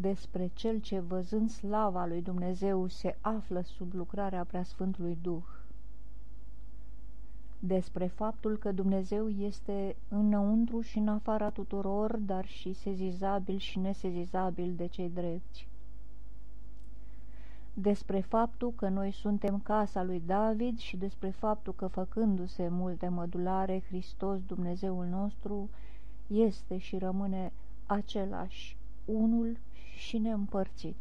despre cel ce, văzând slava lui Dumnezeu, se află sub lucrarea preasfântului Duh, despre faptul că Dumnezeu este înăuntru și în afara tuturor, dar și sezizabil și nesezizabil de cei drepți, despre faptul că noi suntem casa lui David și despre faptul că, făcându-se multe mădulare, Hristos, Dumnezeul nostru, este și rămâne același, unul și neîmpărțit.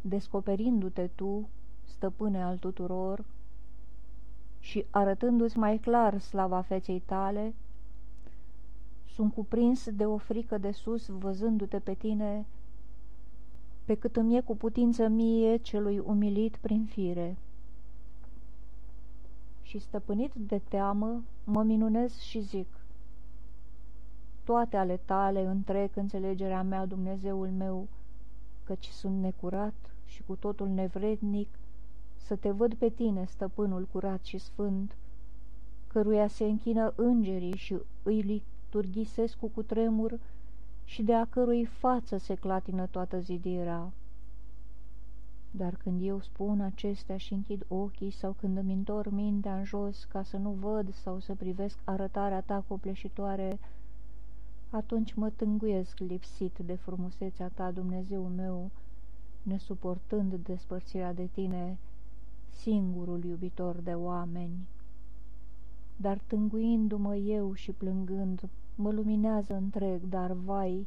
Descoperindu-te tu, stăpâne al tuturor, și arătându-ți mai clar slava feței tale, sunt cuprins de o frică de sus, văzându-te pe tine, pe cât îmi e cu putință mie celui umilit prin fire. Și stăpânit de teamă, mă minunez și zic, toate ale tale întrec înțelegerea mea, Dumnezeul meu, căci sunt necurat și cu totul nevrednic să te văd pe tine, stăpânul curat și sfânt, căruia se închină îngerii și îi turghisesc cu cutremur și de a cărui față se clatină toată zidirea. Dar când eu spun acestea și închid ochii sau când îmi întorc mintea în jos ca să nu văd sau să privesc arătarea ta copleșitoare, atunci mă tânguiesc lipsit de frumusețea ta, Dumnezeu meu, nesuportând despărțirea de tine, singurul iubitor de oameni. Dar tânguindu-mă eu și plângând, mă luminează întreg, dar vai,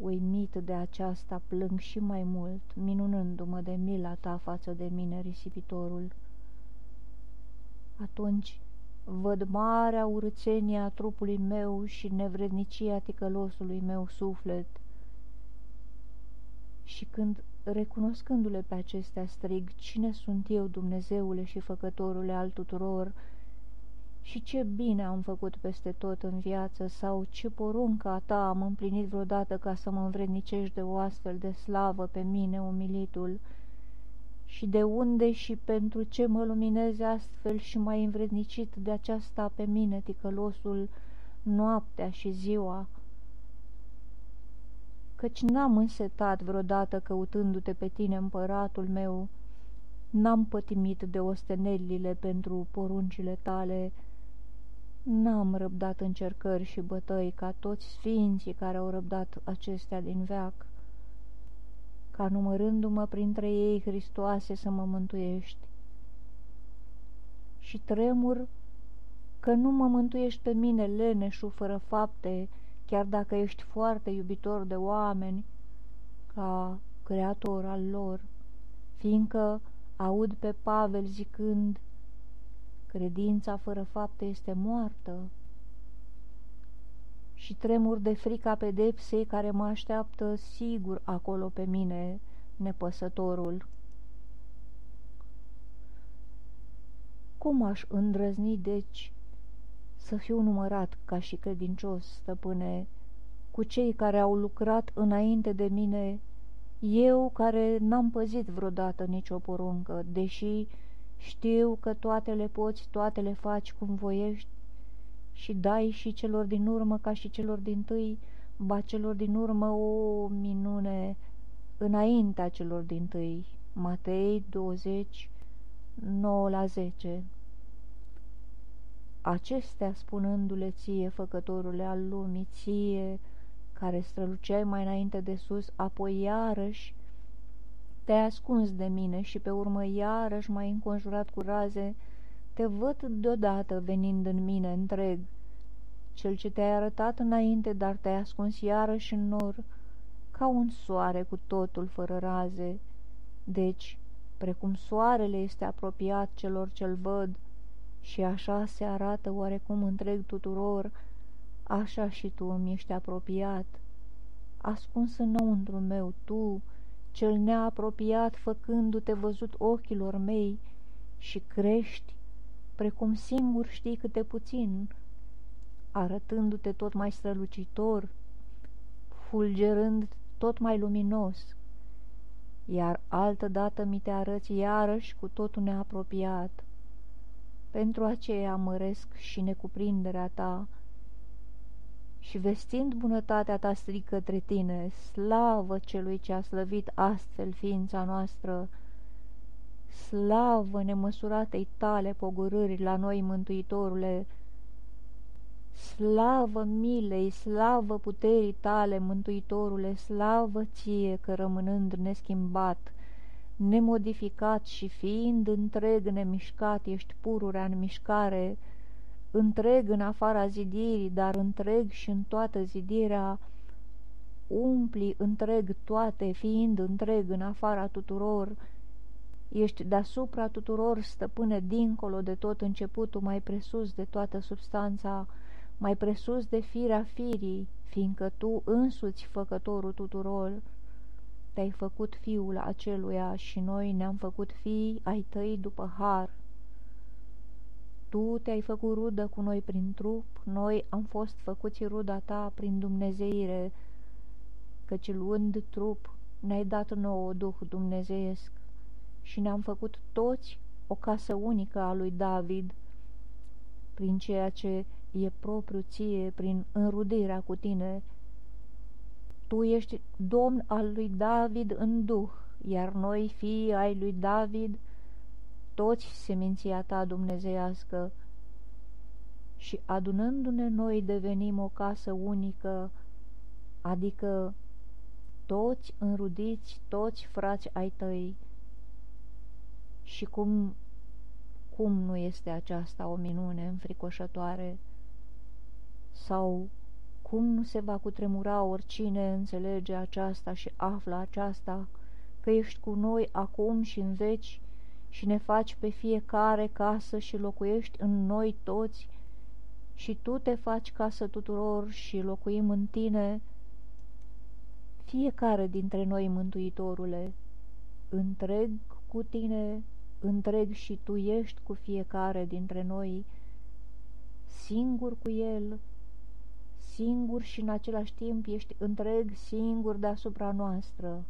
uimit de aceasta plâng și mai mult, minunându-mă de mila ta față de mine, risipitorul. Atunci văd marea urățenie a trupului meu și nevrednicia ticălosului meu suflet. Și când, recunoscându-le pe acestea, strig, Cine sunt eu, Dumnezeule și Făcătorule al tuturor?" Și ce bine am făcut peste tot în viață sau ce porunca ta am împlinit vreodată ca să mă învrednicești de o astfel de slavă pe mine, umilitul, și de unde și pentru ce mă luminezi astfel și mai învrednicit de aceasta pe mine, ticălosul, noaptea și ziua, căci n-am însetat vreodată căutându-te pe tine, împăratul meu, n-am pătimit de ostenelile pentru poruncile tale, N-am răbdat încercări și bătăi ca toți sfinții care au răbdat acestea din veac, ca numărându-mă printre ei, Hristoase, să mă mântuiești. Și tremur că nu mă mântuiești pe mine, leneșu, fără fapte, chiar dacă ești foarte iubitor de oameni, ca creator al lor, fiindcă aud pe Pavel zicând, Credința fără fapte este moartă și tremur de frica pedepsei care mă așteaptă sigur acolo pe mine, nepăsătorul. Cum aș îndrăzni, deci, să fiu numărat ca și credincios, stăpâne, cu cei care au lucrat înainte de mine, eu care n-am păzit vreodată nicio poruncă, deși știu că toate le poți, toate le faci cum voiești și dai și celor din urmă ca și celor din tâi, ba celor din urmă o minune înaintea celor din tâi. Matei 20, 9 la 10 Acestea spunându-le ție, făcătorule al lumii, ție, care străluceai mai înainte de sus, apoi iarăși te-ai ascuns de mine și pe urmă iarăși m-ai înconjurat cu raze, te văd deodată venind în mine întreg. Cel ce te-ai arătat înainte, dar te-ai ascuns iarăși în nor, ca un soare cu totul fără raze. Deci, precum soarele este apropiat celor ce-l văd, și așa se arată oarecum întreg tuturor, așa și tu îmi ești apropiat. Ascuns înăuntru meu, tu, cel neapropiat făcându-te văzut ochilor mei și crești, precum singur știi câte puțin, arătându-te tot mai strălucitor, fulgerând tot mai luminos, iar altădată mi te arăți iarăși cu totul neapropiat. Pentru aceea măresc și necuprinderea ta, și vestind bunătatea ta stric către tine, slavă celui ce a slăvit astfel ființa noastră, slavă nemăsuratei tale pogorâri la noi, Mântuitorule, slavă milei, slavă puterii tale, Mântuitorule, slavă ție că rămânând neschimbat, nemodificat și fiind întreg nemișcat, ești pururea în mișcare, întreg în afara zidirii, dar întreg și în toată zidirea, umpli întreg toate, fiind întreg în afara tuturor, ești deasupra tuturor, stăpâne, dincolo de tot începutul, mai presus de toată substanța, mai presus de firea firii, fiindcă tu însuți făcătorul tuturor, te-ai făcut fiul aceluia și noi ne-am făcut fii ai tăi după har. Tu te-ai făcut rudă cu noi prin trup, noi am fost făcuți ruda ta prin dumnezeire, căci luând trup ne-ai dat nouă Duh dumnezeiesc și ne-am făcut toți o casă unică a lui David, prin ceea ce e propriu ție, prin înrudirea cu tine. Tu ești domn al lui David în Duh, iar noi, fii ai lui David, toți seminția ta dumnezeiască și adunându-ne noi devenim o casă unică, adică toți înrudiți, toți frați ai tăi. Și cum, cum nu este aceasta o minune înfricoșătoare? Sau cum nu se va cutremura oricine înțelege aceasta și află aceasta, că ești cu noi acum și în veci, și ne faci pe fiecare casă și locuiești în noi toți și tu te faci casă tuturor și locuim în tine, fiecare dintre noi, Mântuitorule, întreg cu tine, întreg și tu ești cu fiecare dintre noi, singur cu el, singur și în același timp ești întreg singur deasupra noastră.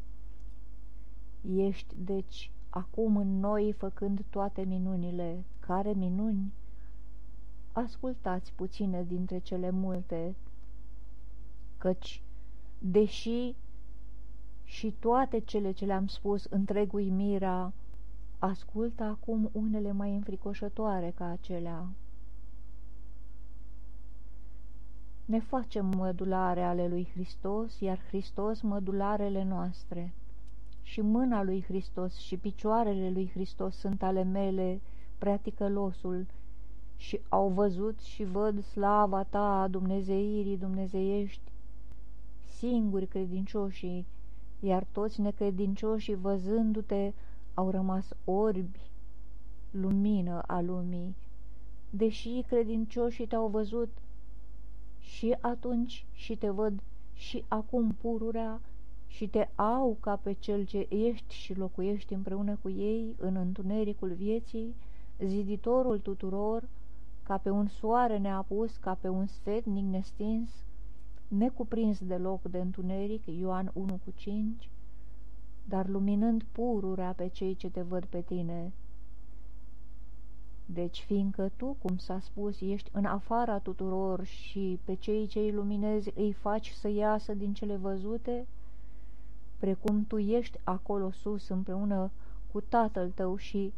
Ești, deci, acum în noi făcând toate minunile. Care minuni? Ascultați puține dintre cele multe, căci, deși și toate cele ce le-am spus întreg uimirea, ascultă acum unele mai înfricoșătoare ca acelea. Ne facem mădulare ale lui Hristos, iar Hristos mădularele noastre și mâna lui Hristos și picioarele lui Hristos sunt ale mele, preaticălosul, și au văzut și văd slava ta, dumnezeirii dumnezeiești, singuri credincioșii, iar toți necredincioșii văzându-te au rămas orbi, lumină a lumii, deși credincioșii te-au văzut și atunci și te văd și acum pururea, și te au ca pe cel ce ești și locuiești împreună cu ei în întunericul vieții, ziditorul tuturor, ca pe un soare neapus, ca pe un sfetnic nestins, necuprins deloc de întuneric, Ioan 1 cu 5, dar luminând pururea pe cei ce te văd pe tine. Deci, fiindcă tu, cum s-a spus, ești în afara tuturor și pe cei ce îi luminezi îi faci să iasă din cele văzute, precum tu ești acolo sus împreună cu tatăl tău și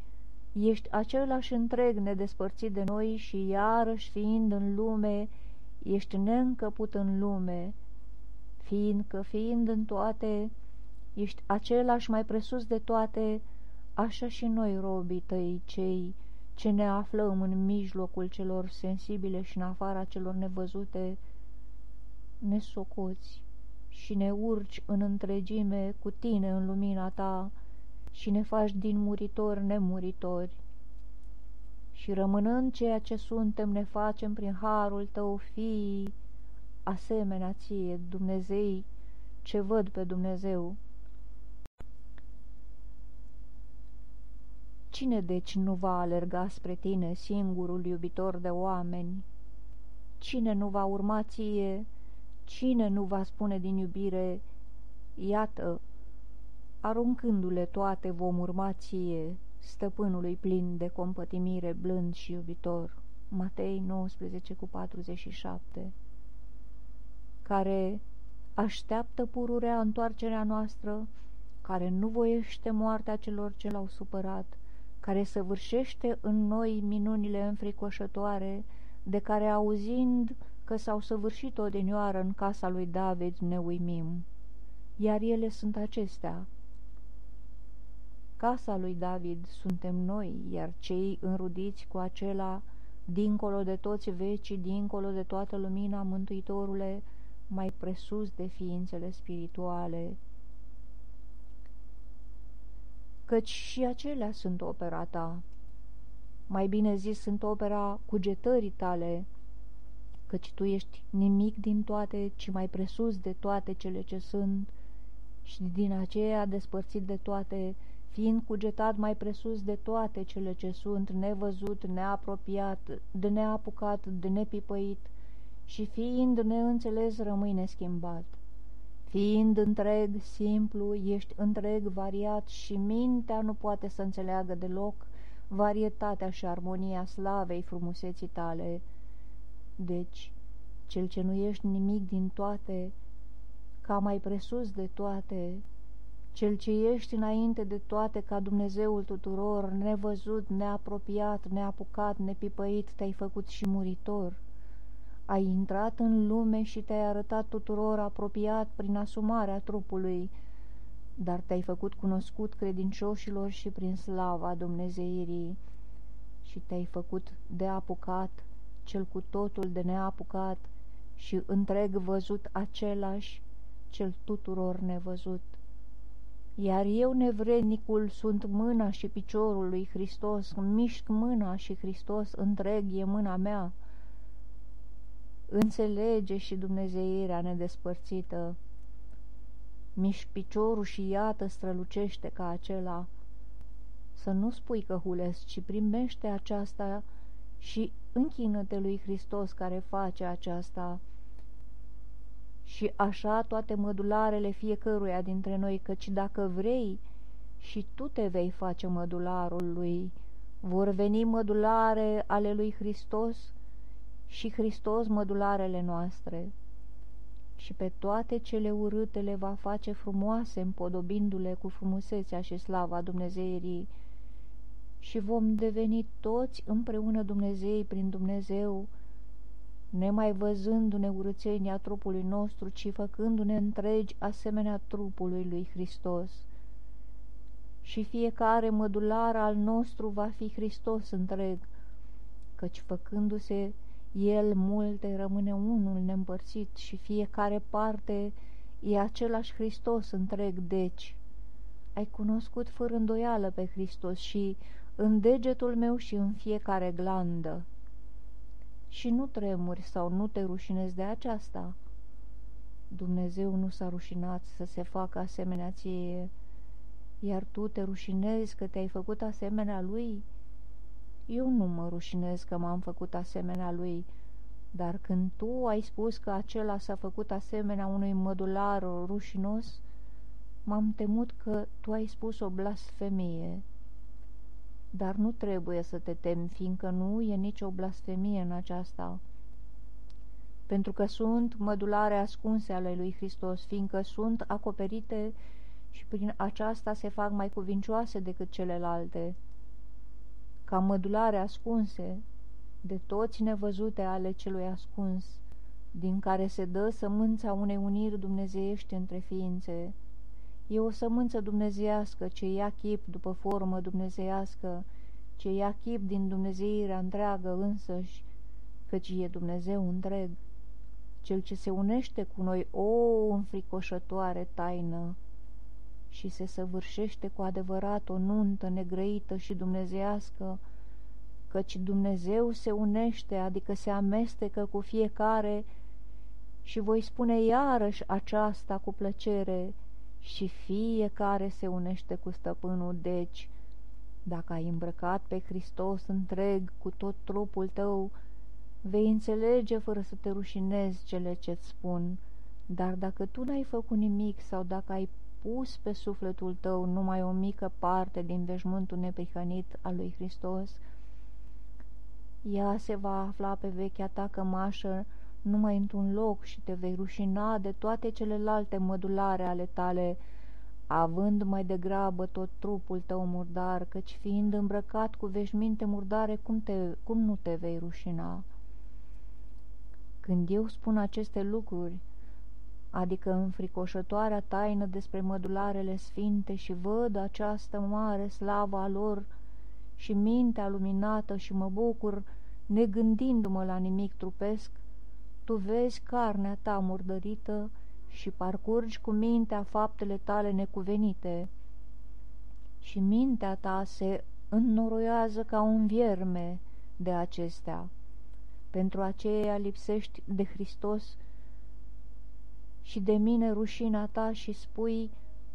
ești același întreg nedespărțit de noi și iarăși fiind în lume, ești neîncăput în lume, fiindcă fiind în toate, ești același mai presus de toate, așa și noi, robii tăi, cei ce ne aflăm în mijlocul celor sensibile și în afara celor nevăzute, ne socoți și ne urci în întregime cu tine în lumina ta și ne faci din muritori nemuritori. Și rămânând ceea ce suntem, ne facem prin harul tău, fii, asemenea ție, Dumnezei, ce văd pe Dumnezeu. Cine deci nu va alerga spre tine, singurul iubitor de oameni? Cine nu va urma ție, Cine nu va spune din iubire, iată, aruncându-le toate vom urma ție, stăpânului plin de compătimire, blând și iubitor. Matei 19 cu 47 care așteaptă pururea întoarcerea noastră, care nu voiește moartea celor ce l-au supărat, care săvârșește în noi minunile înfricoșătoare, de care auzind că s-au săvârșit odinioară în casa lui David ne uimim. Iar ele sunt acestea. Casa lui David suntem noi, iar cei înrudiți cu acela, dincolo de toți vecii, dincolo de toată lumina, Mântuitorule, mai presus de ființele spirituale, căci și acelea sunt opera ta. Mai bine zis, sunt opera cugetării tale, căci tu ești nimic din toate, ci mai presus de toate cele ce sunt, și din aceea despărțit de toate, fiind cugetat mai presus de toate cele ce sunt, nevăzut, neapropiat, de neapucat, de nepipăit, și fiind neînțeles rămâi neschimbat. Fiind întreg, simplu, ești întreg variat și mintea nu poate să înțeleagă deloc varietatea și armonia slavei frumuseții tale. Deci, cel ce nu ești nimic din toate, ca mai presus de toate, cel ce ești înainte de toate ca Dumnezeul tuturor, nevăzut, neapropiat, neapucat, nepipăit, te-ai făcut și muritor. Ai intrat în lume și te-ai arătat tuturor apropiat prin asumarea trupului, dar te-ai făcut cunoscut credincioșilor și prin slava Dumnezeirii și te-ai făcut de apucat, cel cu totul de neapucat și întreg văzut același, cel tuturor nevăzut. Iar eu, nevrednicul, sunt mâna și piciorul lui Hristos, mișc mâna și Hristos întreg e mâna mea, înțelege și dumnezeirea nedespărțită. Mișc piciorul și iată strălucește ca acela. Să nu spui că hules, ci primește aceasta și închină-te lui Hristos care face aceasta. Și așa toate mădularele fiecăruia dintre noi, căci dacă vrei, și tu te vei face mădularul lui. Vor veni mădulare ale lui Hristos, și Hristos mădularele noastre și pe toate cele urâte le va face frumoase, împodobindu-le cu frumusețea și slava Dumnezeirii și vom deveni toți împreună Dumnezei prin Dumnezeu, nemai văzându-ne urățenia trupului nostru, ci făcându-ne întregi asemenea trupului lui Hristos. Și fiecare mădular al nostru va fi Hristos întreg, căci făcându-se el multe rămâne unul neîmpărțit și fiecare parte e același Hristos întreg, deci ai cunoscut fără îndoială pe Hristos și în degetul meu și în fiecare glandă. Și nu tremuri sau nu te rușinezi de aceasta. Dumnezeu nu s-a rușinat să se facă asemenea ție, iar tu te rușinezi că te-ai făcut asemenea lui?' Eu nu mă rușinez că m-am făcut asemenea lui, dar când tu ai spus că acela s-a făcut asemenea unui mădular rușinos, m-am temut că tu ai spus o blasfemie. Dar nu trebuie să te temi, fiindcă nu e nicio blasfemie în aceasta, pentru că sunt mădulare ascunse ale lui Hristos, fiindcă sunt acoperite și prin aceasta se fac mai cuvincioase decât celelalte ca mădulare ascunse, de toți nevăzute ale celui ascuns, din care se dă sămânța unei uniri dumnezeiești între ființe. E o sămânță dumnezeiască ce ia chip după formă dumnezeiască, ce ia chip din dumnezeirea întreagă însăși, căci e Dumnezeu întreg, cel ce se unește cu noi, o înfricoșătoare taină, și se săvârșește cu adevărat o nuntă negrăită și dumnezească, căci Dumnezeu se unește, adică se amestecă cu fiecare și voi spune iarăși aceasta cu plăcere și fiecare se unește cu stăpânul, deci, dacă ai îmbrăcat pe Hristos întreg cu tot trupul tău, vei înțelege fără să te rușinezi cele ce-ți spun, dar dacă tu n-ai făcut nimic sau dacă ai pus pe sufletul tău numai o mică parte din veșmântul neprihănit al lui Hristos, ea se va afla pe vechea ta cămașă numai într-un loc și te vei rușina de toate celelalte mădulare ale tale, având mai degrabă tot trupul tău murdar, căci fiind îmbrăcat cu veșminte murdare, cum, te, cum nu te vei rușina? Când eu spun aceste lucruri, adică înfricoșătoarea taină despre mădularele sfinte și văd această mare slavă a lor și mintea luminată și mă bucur, negândindu-mă la nimic trupesc, tu vezi carnea ta murdărită și parcurgi cu mintea faptele tale necuvenite. Și mintea ta se înnoroiază ca un vierme de acestea. Pentru aceea lipsești de Hristos și de mine rușina ta și spui,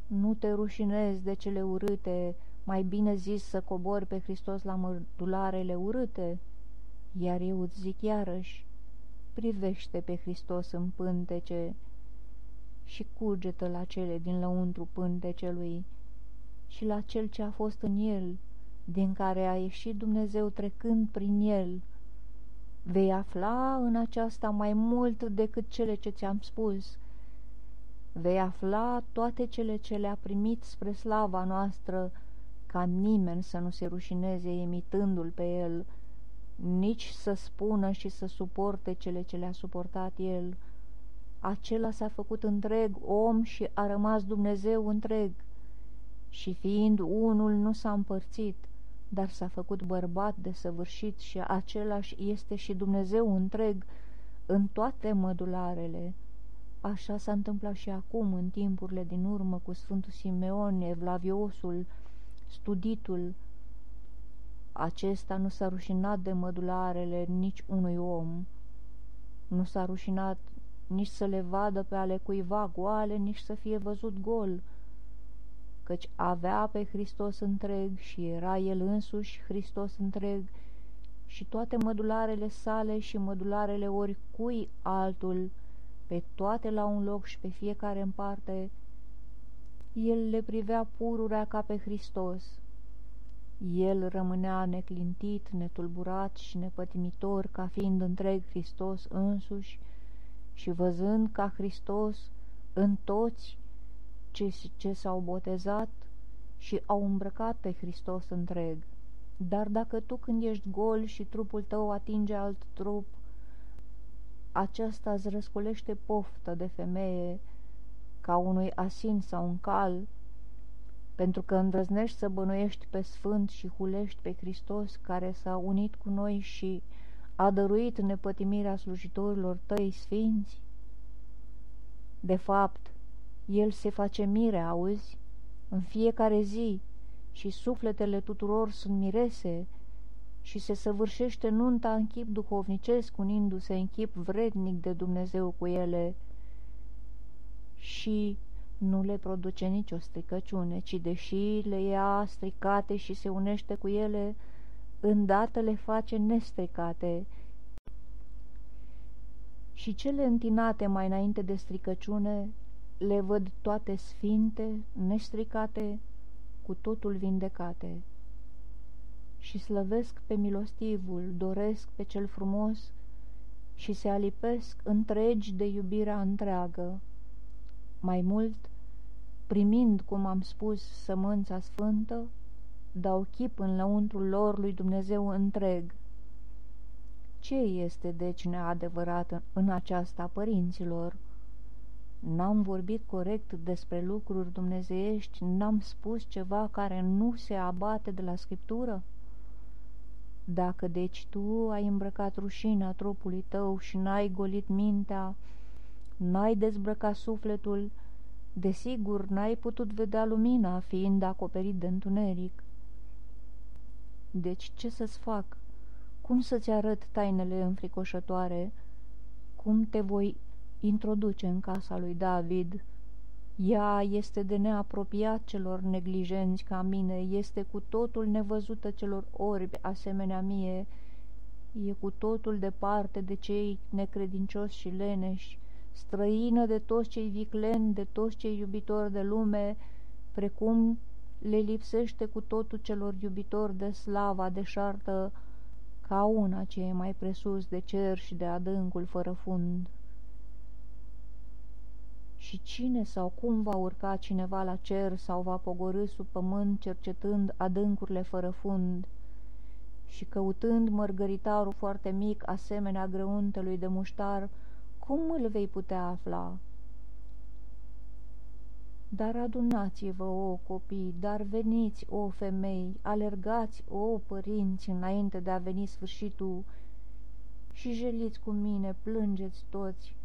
nu te rușinezi de cele urâte, mai bine zis să cobori pe Hristos la mărdularele urâte, iar eu îți zic iarăși, privește pe Hristos în pântece și cugetă la cele din lăuntru pântecelui și la cel ce a fost în el, din care a ieșit Dumnezeu trecând prin el. Vei afla în aceasta mai mult decât cele ce ți-am spus. Vei afla toate cele ce le-a primit spre slava noastră, ca nimeni să nu se rușineze imitându-l pe el, nici să spună și să suporte cele ce le-a suportat el. Acela s-a făcut întreg om și a rămas Dumnezeu întreg. Și fiind unul nu s-a împărțit, dar s-a făcut bărbat de săvârșit și același este și Dumnezeu întreg în toate mădularele. Așa s-a întâmplat și acum, în timpurile din urmă, cu Sfântul Simeon, Evlaviosul, studitul, acesta nu s-a rușinat de mădularele nici unui om, nu s-a rușinat nici să le vadă pe ale cuiva goale, nici să fie văzut gol, căci avea pe Hristos întreg și era El însuși Hristos întreg. Și toate mădularele sale și mădularele oricui altul, pe toate la un loc și pe fiecare în parte, El le privea pururea ca pe Hristos el rămânea neclintit, netulburat și nepătimitor, ca fiind întreg Hristos însuși și văzând ca Hristos în toți ce, ce s-au botezat și au îmbrăcat pe Hristos întreg. Dar dacă tu când ești gol și trupul tău atinge alt trup, aceasta îți răscolește poftă de femeie ca unui asin sau un cal, pentru că îndrăznești să bănuiești pe Sfânt și hulești pe Hristos care s-a unit cu noi și a dăruit nepătimirea slujitorilor tăi sfinți? De fapt, El se face mire, auzi, în fiecare zi și sufletele tuturor sunt mirese și se săvârșește nunta în chip duhovnicesc, unindu-se în chip vrednic de Dumnezeu cu ele și nu le produce nicio stricăciune, ci deși le ia stricate și se unește cu ele, îndată le face nestricate. Și cele întinate mai înainte de stricăciune le văd toate sfinte, nestricate, cu totul vindecate. Și slăvesc pe milostivul, doresc pe cel frumos și se alipesc întregi de iubirea întreagă. Mai mult, primind, cum am spus, sămânța sfântă, dau chip în lăuntrul lor lui Dumnezeu întreg. Ce este deci neadevărat în aceasta, părinților? N-am vorbit corect despre lucruri dumnezeiești, n-am spus ceva care nu se abate de la Scriptură? Dacă deci tu ai îmbrăcat rușinea trupului tău și n-ai golit mintea, n-ai dezbrăcat sufletul, desigur n-ai putut vedea lumina, fiind acoperit de întuneric. Deci ce să-ți fac? Cum să-ți arăt tainele înfricoșătoare? Cum te voi introduce în casa lui David? Ea este de neapropiat celor neglijenți ca mine, este cu totul nevăzută celor orbi asemenea mie, e cu totul departe de cei necredincioși și leneși, străină de toți cei vicleni, de toți cei iubitori de lume, precum le lipsește cu totul celor iubitori de slava deșartă, ca una ce e mai presus de cer și de adâncul fără fund. Și cine sau cum va urca cineva la cer sau va pogorâ sub pământ cercetând adâncurile fără fund și căutând mărgăritarul foarte mic asemenea grăuntelui de muștar, cum îl vei putea afla? Dar adunați-vă, o copii, dar veniți, o femei, alergați, o părinți, înainte de a veni sfârșitul, și jeliți cu mine, plângeți toți,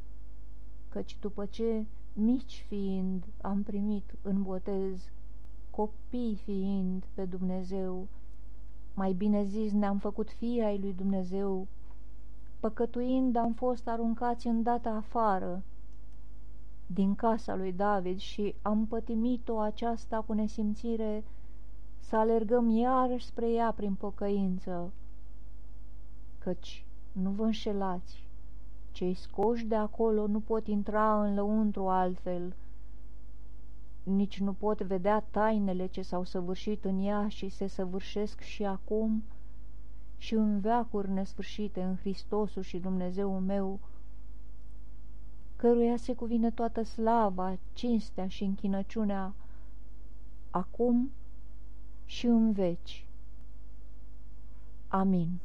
căci după ce, mici fiind, am primit în botez, copii fiind pe Dumnezeu, mai bine zis ne-am făcut fii ai lui Dumnezeu, păcătuind am fost aruncați îndată afară, din casa lui David și am pătimit-o aceasta cu nesimțire să alergăm iarăși spre ea prin pocăință. Căci nu vă înșelați, cei scoși de acolo nu pot intra în lăuntru altfel, nici nu pot vedea tainele ce s-au săvârșit în ea și se săvârșesc și acum și în veacuri nesfârșite în Hristosul și Dumnezeu meu, căruia se cuvine toată slava, cinstea și închinăciunea, acum și în veci. Amin.